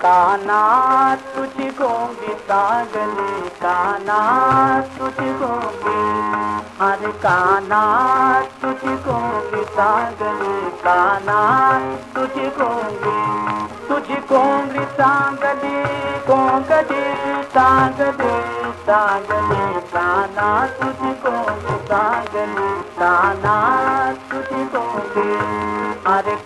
کانا تجھ کو بھی پاگل کانا تجھ کو بھی ہر کانا تجھ کو بھی پاگل کانا تجھ کو بھی تجھ کو بھی سانگلی کو گلی سانگلی سانگلی کانا تجھ کو بھی سانگلی کانا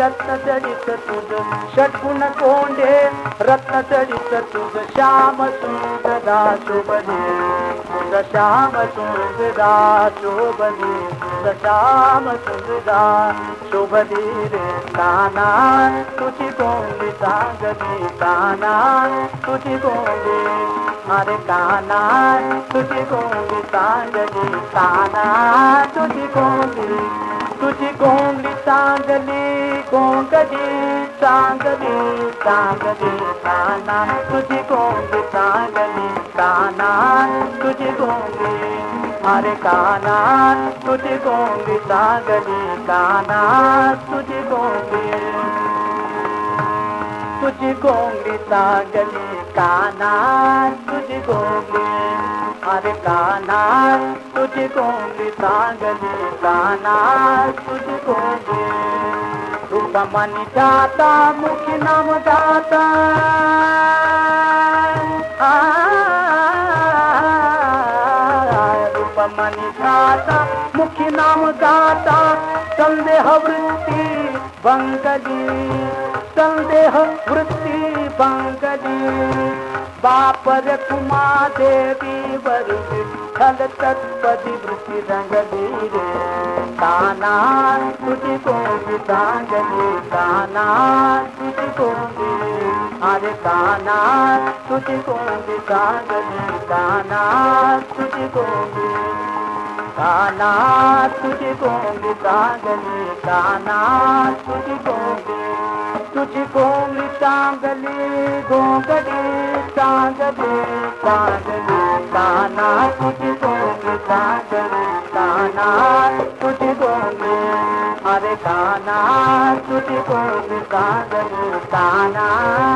رتن تجن کو دے رتن چڑی تُد شام سوند دا شب دے گا شام تندا شو بنے گ شام تند شبیر رے دان تجھی گونڈ کانگری دانا تجھی گونڈے مارے دانا تجھی گونڈ کانگلی دانہ تجھی گونڈی کچھ گونگ ساگنی گونگ جی سانگنی ساگنی دانا کچھ گونگ ساگلے دانا تجھ گونگے مار کانا کچھ گونگ ساگنی کانا تجھ گونگے کچھ گونگ ساگلی کانا کچھ گونگے مار کانا تجھ کو پتا گلی گانا تجھ کو تو من جاتا مکھ نام داتا من جاتا مکھ نام داتا سندے وتی بنگلی سندے وتی بنگلی باپر کما دیوی ورگی رنگرے کانا کچھ گونگ کانگلی گانا کچھ گوں گے ارے کانا تجھے گونگ کانگلی گانا کچھ گوں گی کانا تجھ گونگ کانگلی گانا کچھ گوں گے کچھ کنگ کانگلی گونگ دے تانگ دے کانگلی دانا کچھ تانا تجھ کو کاغل تانا